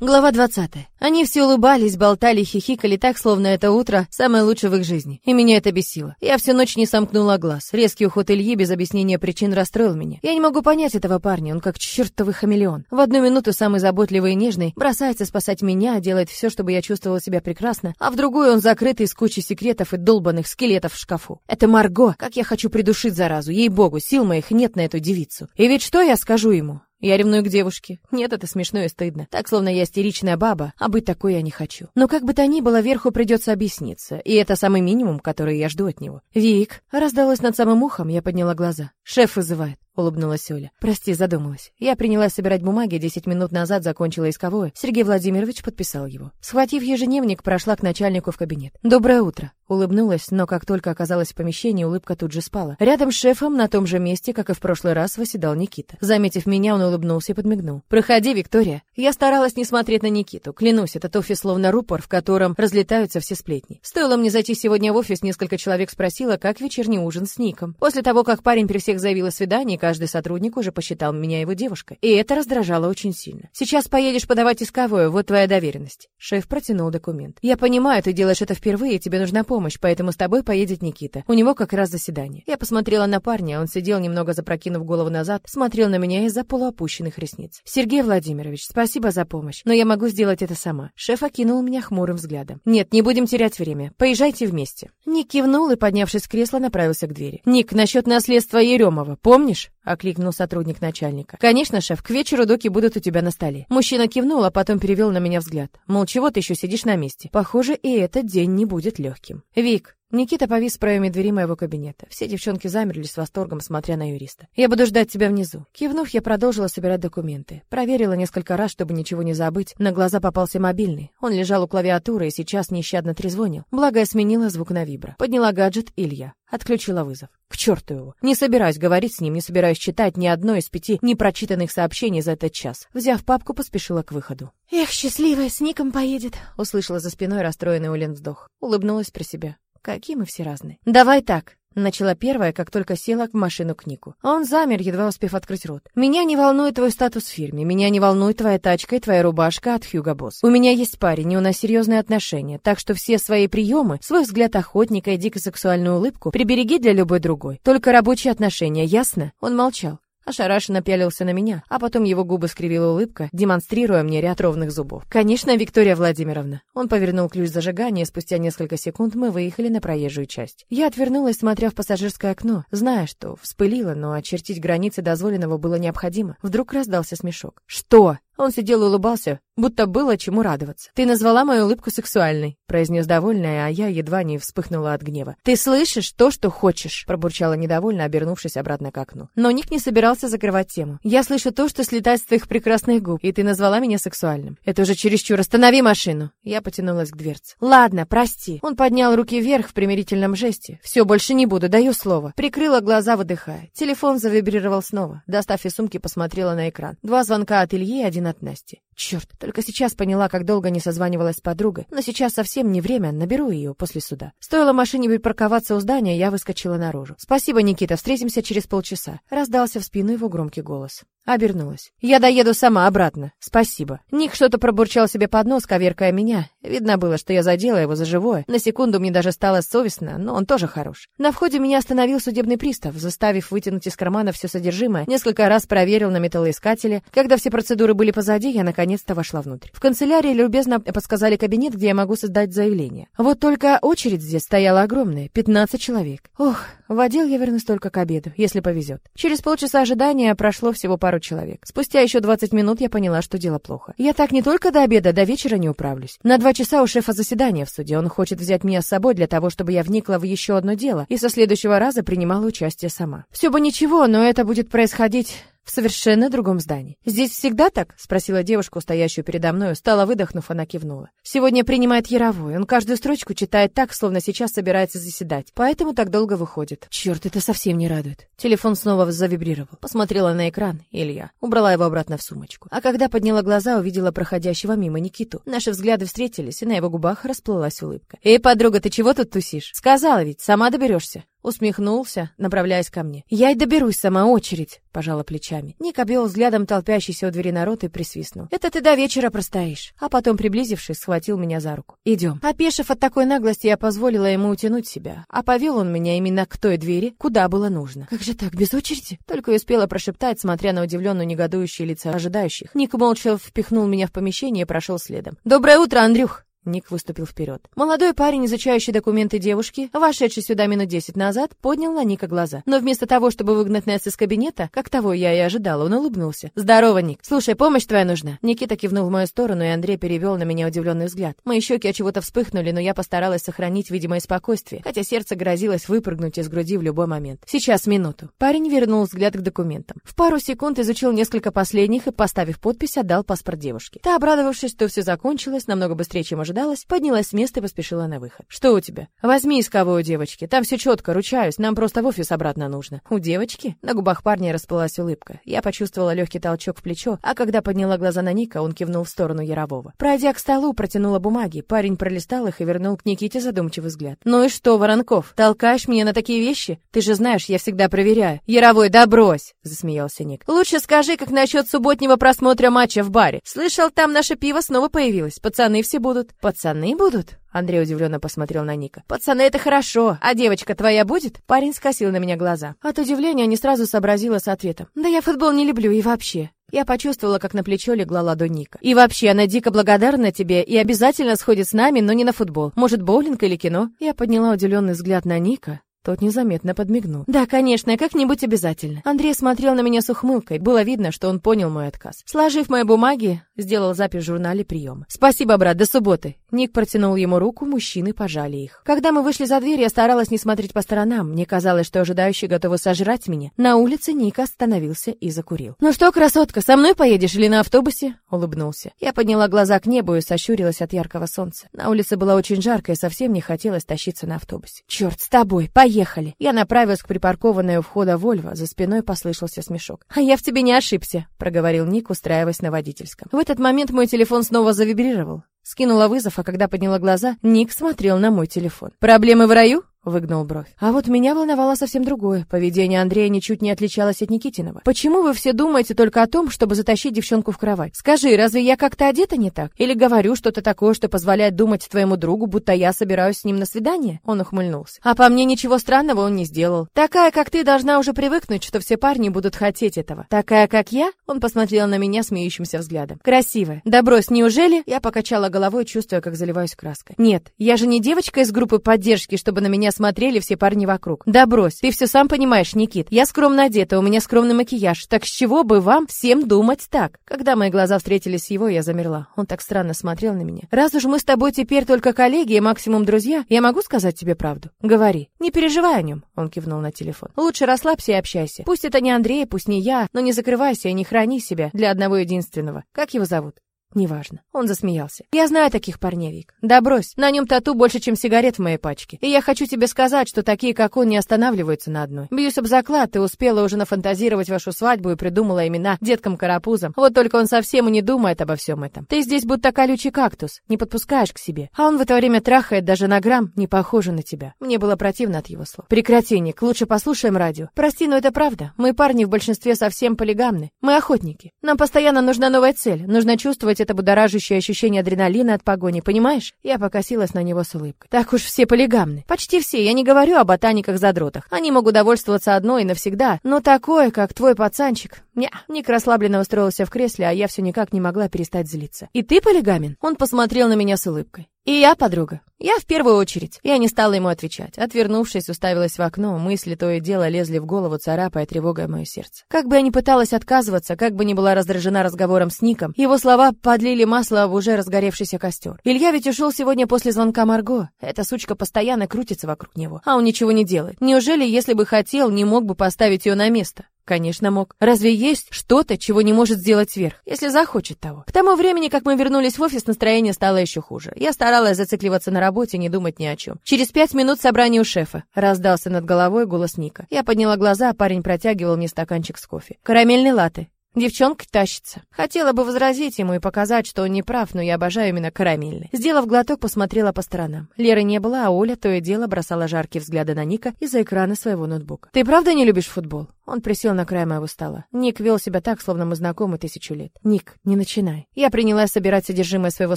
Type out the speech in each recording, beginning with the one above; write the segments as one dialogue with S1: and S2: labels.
S1: Глава 20. Они все улыбались, болтали, хихикали так, словно это утро самое лучшее в их жизни. И меня это бесило. Я всю ночь не сомкнула глаз. Резкий уход Ильи без объяснения причин расстроил меня. Я не могу понять этого парня, он как чертовый хамелеон. В одну минуту самый заботливый и нежный бросается спасать меня, делает все, чтобы я чувствовала себя прекрасно, а в другую он закрытый с кучей секретов и долбанных скелетов в шкафу. Это Марго, как я хочу придушить заразу, ей-богу, сил моих нет на эту девицу. И ведь что я скажу ему? Я ревную к девушке. Нет, это смешно и стыдно. Так, словно я истеричная баба, а быть такой я не хочу. Но как бы то ни было, верху придется объясниться, и это самый минимум, который я жду от него. «Вик!» Раздалось над самым ухом, я подняла глаза. «Шеф вызывает» улыбнулась Оля. Прости, задумалась. Я принялась собирать бумаги, десять минут назад закончила исковое. Сергей Владимирович подписал его. Схватив ежедневник, прошла к начальнику в кабинет. Доброе утро. Улыбнулась, но как только оказалась в помещении, улыбка тут же спала. Рядом с шефом, на том же месте, как и в прошлый раз, восседал Никита. Заметив меня, он улыбнулся и подмигнул. «Проходи, Виктория». Я старалась не смотреть на Никиту. Клянусь, этот офис словно рупор, в котором разлетаются все сплетни. Стоило мне зайти сегодня в офис, несколько человек спросило, как вечерний ужин с Ником. После того, как парень при всех заявил о свидании, каждый сотрудник уже посчитал меня его девушкой. И это раздражало очень сильно. «Сейчас поедешь подавать исковую, вот твоя доверенность». Шеф протянул документ. «Я понимаю, ты делаешь это впервые, тебе нужна помощь, поэтому с тобой поедет Никита. У него как раз заседание». Я посмотрела на парня, он сидел немного запрокинув голову назад, смотрел на меня из-за полуопущенных ресниц. «Сергей Владимирович, спасибо за помощь, но я могу сделать это сама». Шеф окинул меня хмурым взглядом. «Нет, не будем терять время. Поезжайте вместе». Ник кивнул и, поднявшись с кресла, направился к двери. «Ник, насчет наследства Еремова, помнишь?» Окликнул сотрудник начальника. Конечно, шеф, к вечеру доки будут у тебя на столе. Мужчина кивнул, а потом перевел на меня взгляд. Мол, чего ты еще сидишь на месте? Похоже, и этот день не будет легким. Вик, Никита повис в проеме двери моего кабинета. Все девчонки замерли с восторгом, смотря на юриста. «Я буду ждать тебя внизу». Кивнув, я продолжила собирать документы. Проверила несколько раз, чтобы ничего не забыть. На глаза попался мобильный. Он лежал у клавиатуры и сейчас нещадно трезвонил. Благо, я сменила звук на вибро. Подняла гаджет Илья. Отключила вызов. К черту его. Не собираюсь говорить с ним, не собираюсь читать ни одно из пяти непрочитанных сообщений за этот час. Взяв папку, поспешила к выходу. «Эх, счастливая, с Ником поедет», — услышала за спиной расстроенный Улен вздох. Улыбнулась про себя. Какие мы все разные. Давай так. Начала первая, как только села в машину к Нику. Он замер, едва успев открыть рот. «Меня не волнует твой статус в фирме, меня не волнует твоя тачка и твоя рубашка от Хьюго Босс. У меня есть парень, и у нас серьезные отношения, так что все свои приемы, свой взгляд охотника и дико сексуальную улыбку прибереги для любой другой. Только рабочие отношения, ясно?» Он молчал. Ошарашенно пялился на меня, а потом его губы скривила улыбка, демонстрируя мне ряд ровных зубов. «Конечно, Виктория Владимировна». Он повернул ключ зажигания, и спустя несколько секунд мы выехали на проезжую часть. Я отвернулась, смотря в пассажирское окно, зная, что вспылила, но очертить границы дозволенного было необходимо. Вдруг раздался смешок. «Что?» Он сидел и улыбался, будто было чему радоваться. «Ты назвала мою улыбку сексуальной», — произнес довольная, а я едва не вспыхнула от гнева. «Ты слышишь то, что хочешь», — пробурчала недовольно, обернувшись обратно к окну. Но Ник не собирался закрывать тему. «Я слышу то, что слетает с твоих прекрасных губ, и ты назвала меня сексуальным. Это уже чересчур. Останови машину!» Я потянулась к дверце. «Ладно, прости». Он поднял руки вверх в примирительном жесте. «Все, больше не буду, даю слово». Прикрыла глаза, выдыхая. Телефон завибрировал снова. Достав из сумки, посмотрела на экран. Два звонка от Ильи, один от Насти. Черт, только сейчас поняла, как долго не созванивалась с подругой, но сейчас совсем не время, наберу ее после суда. Стоило машине припарковаться у здания, я выскочила наружу. «Спасибо, Никита, встретимся через полчаса», — раздался в спину его громкий голос. Обернулась. «Я доеду сама обратно. Спасибо». Ник что-то пробурчал себе под нос, коверкая меня. Видно было, что я задела его за живое. На секунду мне даже стало совестно, но он тоже хорош. На входе меня остановил судебный пристав, заставив вытянуть из кармана все содержимое. Несколько раз проверил на металлоискателе. Когда все процедуры были позади, я наконец-то вошла внутрь. В канцелярии любезно подсказали кабинет, где я могу создать заявление. Вот только очередь здесь стояла огромная, 15 человек. Ох, в отдел я вернусь только к обеду, если повезет. Через полчаса ожидания прошло всего пару человек. Спустя еще 20 минут я поняла, что дело плохо. Я так не только до обеда, до вечера не управлюсь. На два часа у шефа заседание в суде. Он хочет взять меня с собой для того, чтобы я вникла в еще одно дело и со следующего раза принимала участие сама. Все бы ничего, но это будет происходить в совершенно другом здании. «Здесь всегда так?» — спросила девушку, стоящую передо мной. Стала выдохнув, она кивнула. «Сегодня принимает Яровой. Он каждую строчку читает так, словно сейчас собирается заседать. Поэтому так долго выходит. Черт, это совсем не радует». Телефон снова завибрировал. Посмотрела на экран. Илья. Убрала его обратно в сумочку. А когда подняла глаза, увидела проходящего мимо Никиту. Наши взгляды встретились, и на его губах расплылась улыбка. «Эй, подруга, ты чего тут тусишь? Сказала ведь, сама доберешься». Усмехнулся, направляясь ко мне. «Я и доберусь сама очередь», — пожала плечами. Ник обвел взглядом толпящийся у двери народ и присвистнул. «Это ты до вечера простоишь». А потом, приблизившись, схватил меня за руку. «Идем». Опешив от такой наглости, я позволила ему утянуть себя. А повел он меня именно к той двери, куда было нужно. «Как же так, без очереди?» Только успела прошептать, смотря на удивленно негодующие лица ожидающих. Ник молча впихнул меня в помещение и прошел следом. «Доброе утро, Андрюх!» Ник выступил вперед. Молодой парень, изучающий документы девушки, вошедший сюда минут десять назад, поднял на Ника глаза. Но вместо того, чтобы выгнать Несс из кабинета, как того я и ожидала, он улыбнулся. «Здорово, Ник. Слушай, помощь твоя нужна». Никита кивнул в мою сторону, и Андрей перевел на меня удивленный взгляд. Мои щеки от чего-то вспыхнули, но я постаралась сохранить видимое спокойствие, хотя сердце грозилось выпрыгнуть из груди в любой момент. «Сейчас, минуту». Парень вернул взгляд к документам. В пару секунд изучил несколько последних и, поставив подпись, отдал паспорт девушке. Та, обрадовавшись, что все закончилось намного быстрее, чем ожидалось, поднялась с места и поспешила на выход. «Что у тебя?» «Возьми из кого у девочки. Там все четко, ручаюсь. Нам просто в офис обратно нужно». «У девочки?» На губах парня расплылась улыбка. Я почувствовала легкий толчок в плечо, а когда подняла глаза на Ника, он кивнул в сторону Ярового. Пройдя к столу, протянула бумаги. Парень пролистал их и вернул к Никите задумчивый взгляд. «Ну и что, Воронков, толкаешь меня на такие вещи? Ты же знаешь, я всегда проверяю». «Яровой, да брось!» — засмеялся Ник. «Лучше скажи, как насчет субботнего просмотра матча в баре. Слышал, там наше пиво снова появилось. Пацаны все будут». «Пацаны будут?» Андрей удивленно посмотрел на Ника. «Пацаны, это хорошо. А девочка твоя будет?» Парень скосил на меня глаза. От удивления не сразу сообразила с ответом. «Да я футбол не люблю и вообще». Я почувствовала, как на плечо легла ладонь Ника. «И вообще, она дико благодарна тебе и обязательно сходит с нами, но не на футбол. Может, боулинг или кино?» Я подняла удивленный взгляд на Ника, тот незаметно подмигнул. «Да, конечно, как-нибудь обязательно». Андрей смотрел на меня с ухмылкой. Было видно, что он понял мой отказ. Сложив мои бумаги, сделал запись в журнале приема. «Спасибо, брат, до субботы». Ник протянул ему руку, мужчины пожали их. Когда мы вышли за дверь, я старалась не смотреть по сторонам. Мне казалось, что ожидающие готовы сожрать меня. На улице Ник остановился и закурил. «Ну что, красотка, со мной поедешь или на автобусе?» Улыбнулся. Я подняла глаза к небу и сощурилась от яркого солнца. На улице было очень жарко и совсем не хотелось тащиться на автобусе. «Черт, с тобой, поехали!» Я направилась к припаркованной у входа Вольво. За спиной послышался смешок. «А я в тебе не ошибся», — проговорил Ник, устраиваясь на водительском. В этот момент мой телефон снова завибрировал. Скинула вызов, а когда подняла глаза, Ник смотрел на мой телефон. «Проблемы в раю?» Выгнул бровь. А вот меня волновало совсем другое. Поведение Андрея ничуть не отличалось от Никитиного. Почему вы все думаете только о том, чтобы затащить девчонку в кровать? Скажи, разве я как-то одета не так? Или говорю что-то такое, что позволяет думать твоему другу, будто я собираюсь с ним на свидание? Он ухмыльнулся. А по мне ничего странного он не сделал. Такая, как ты, должна уже привыкнуть, что все парни будут хотеть этого. Такая, как я? Он посмотрел на меня смеющимся взглядом. Красивая. Да брось, неужели? Я покачала головой, чувствуя, как заливаюсь краской. Нет, я же не девочка из группы поддержки, чтобы на меня смотрели все парни вокруг. Да брось, ты все сам понимаешь, Никит. Я скромно одета, у меня скромный макияж. Так с чего бы вам всем думать так? Когда мои глаза встретились с его, я замерла. Он так странно смотрел на меня. Раз уж мы с тобой теперь только коллеги и максимум друзья, я могу сказать тебе правду? Говори. Не переживай о нем. Он кивнул на телефон. Лучше расслабься и общайся. Пусть это не Андрей, пусть не я, но не закрывайся и не храни себя для одного единственного. Как его зовут? Неважно. Он засмеялся. Я знаю таких парней, Вик. Да брось, на нем тату больше, чем сигарет в моей пачке. И я хочу тебе сказать, что такие, как он, не останавливаются на одной. Бьюсь об заклад, ты успела уже нафантазировать вашу свадьбу и придумала имена деткам-карапузам. Вот только он совсем и не думает обо всем этом. Ты здесь будто колючий кактус, не подпускаешь к себе. А он в это время трахает даже на грамм, не похоже на тебя. Мне было противно от его слов. Прекрати, Ник, лучше послушаем радио. Прости, но это правда. Мы парни в большинстве совсем полигамны. Мы охотники. Нам постоянно нужна новая цель. Нужно чувствовать испытывать это будоражащее ощущение адреналина от погони, понимаешь? Я покосилась на него с улыбкой. Так уж все полигамны. Почти все. Я не говорю о ботаниках-задротах. Они могут довольствоваться одной и навсегда. Но такое, как твой пацанчик... Ня. Ник расслабленно устроился в кресле, а я все никак не могла перестать злиться. И ты полигамен? Он посмотрел на меня с улыбкой. И я, подруга. Я в первую очередь. Я не стала ему отвечать. Отвернувшись, уставилась в окно, мысли то и дело лезли в голову, царапая тревогой мое сердце. Как бы я ни пыталась отказываться, как бы ни была раздражена разговором с Ником, его слова подлили масло в уже разгоревшийся костер. Илья ведь ушел сегодня после звонка Марго. Эта сучка постоянно крутится вокруг него, а он ничего не делает. Неужели, если бы хотел, не мог бы поставить ее на место? Конечно, мог. Разве есть что-то, чего не может сделать сверх, если захочет того? К тому времени, как мы вернулись в офис, настроение стало еще хуже. Я старалась зацикливаться на работе, не думать ни о чем. Через пять минут собрание у шефа. Раздался над головой голос Ника. Я подняла глаза, а парень протягивал мне стаканчик с кофе. Карамельный латте. Девчонка тащится. Хотела бы возразить ему и показать, что он не прав, но я обожаю именно карамельный. Сделав глоток, посмотрела по сторонам. Леры не было, а Оля то и дело бросала жаркие взгляды на Ника из-за экрана своего ноутбука. «Ты правда не любишь футбол?» Он присел на край моего стола. Ник вел себя так, словно мы знакомы тысячу лет. «Ник, не начинай». Я принялась собирать содержимое своего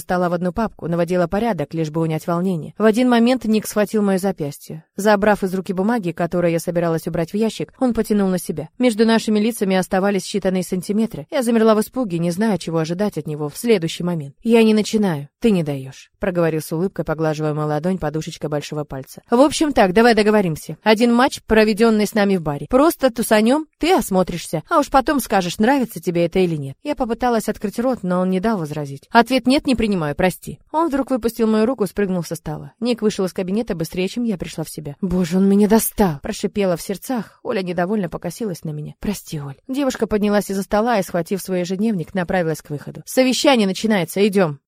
S1: стола в одну папку, наводила порядок, лишь бы унять волнение. В один момент Ник схватил мое запястье. Забрав из руки бумаги, которые я собиралась убрать в ящик, он потянул на себя. Между нашими лицами оставались считанные сантиметры. Я замерла в испуге, не зная, чего ожидать от него в следующий момент. «Я не начинаю. Ты не даешь», — проговорил с улыбкой, поглаживая мою ладонь подушечкой большого пальца. «В общем так, давай договоримся. Один матч, проведенный с нами в баре. Просто тусанем нем, ты осмотришься, а уж потом скажешь, нравится тебе это или нет. Я попыталась открыть рот, но он не дал возразить. Ответ нет, не принимаю, прости. Он вдруг выпустил мою руку, спрыгнул со стола. Ник вышел из кабинета быстрее, чем я пришла в себя. Боже, он меня достал! Прошипела в сердцах. Оля недовольно покосилась на меня. Прости, Оль. Девушка поднялась из-за стола и, схватив свой ежедневник, направилась к выходу. Совещание начинается, идем.